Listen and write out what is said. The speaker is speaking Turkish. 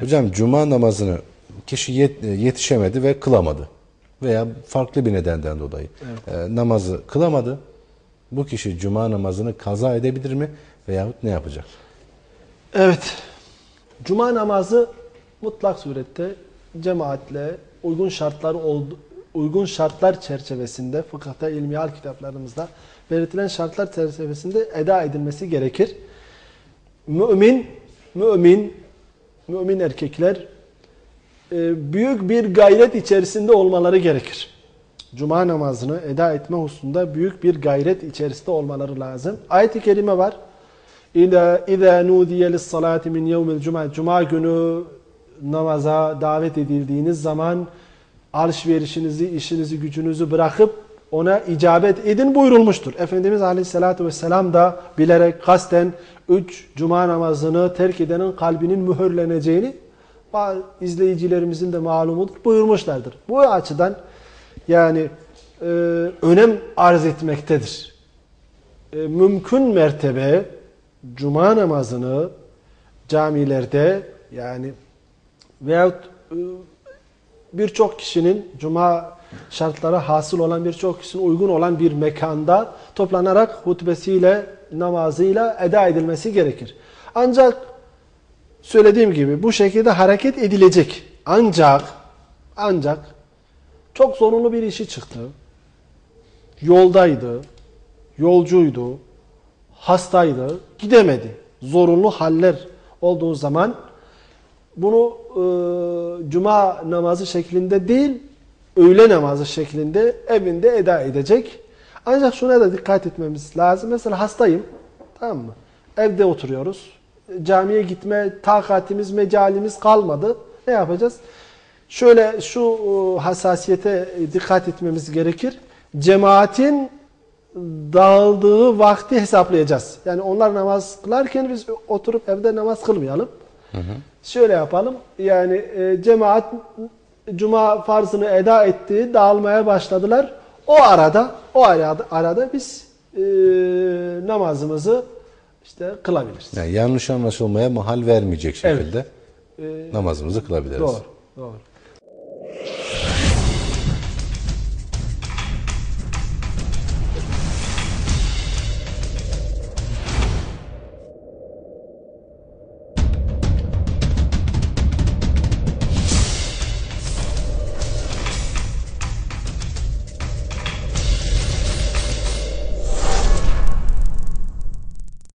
Hocam cuma namazını kişi yet- yetişemedi ve kılamadı. Veya farklı bir nedenden dolayı e, namazı kılamadı. Bu kişi cuma namazını kaza edebilir mi? Veyahut ne yapacak? Evet. Cuma namazı mutlak surette cemaatle uygun şartlar oldu, uygun şartlar çerçevesinde fıkıhta ilmihal kitaplarımızda belirtilen şartlar çerçevesinde eda edilmesi gerekir. Mümin, mümin, mümin erkekler e, büyük bir gayret içerisinde olmaları gerekir. Cuma namazını eda etme hususunda büyük bir gayret içerisinde olmaları lazım. Ayet-i kerime var. İza iza nudiye lis-salati min yevmil cuma cuma günü namaza davet edildiğiniz zaman alışverişinizi, işinizi, gücünüzü bırakıp ona icabet edin buyurulmuştur. Efendimiz Aleyhisselatü Vesselam da bilerek kasten üç cuma namazını terk edenin kalbinin mühürleneceğini izleyicilerimizin de malumudur buyurmuşlardır. Bu açıdan yani e, önem arz etmektedir. E, mümkün mertebe cuma namazını camilerde yani veyahut e, birçok kişinin cuma şartlara hasıl olan birçok kişinin uygun olan bir mekanda toplanarak hutbesiyle namazıyla eda edilmesi gerekir. Ancak söylediğim gibi bu şekilde hareket edilecek. Ancak ancak çok zorunlu bir işi çıktı. Yoldaydı, yolcuydu, hastaydı, gidemedi. Zorunlu haller olduğu zaman bunu e, cuma namazı şeklinde değil, öğle namazı şeklinde evinde eda edecek. Ancak şuna da dikkat etmemiz lazım. Mesela hastayım, tamam mı? Evde oturuyoruz. Camiye gitme takatimiz, mecalimiz kalmadı. Ne yapacağız? Şöyle şu e, hassasiyete dikkat etmemiz gerekir. Cemaatin dağıldığı vakti hesaplayacağız. Yani onlar namaz kılarken biz oturup evde namaz kılmayalım. Şöyle yapalım. Yani e, cemaat cuma farzını eda etti, dağılmaya başladılar. O arada, o arada, arada biz e, namazımızı işte kılabiliriz. Yani yanlış anlaşılmaya mahal vermeyecek şekilde E, namazımızı kılabiliriz. doğru, doğru.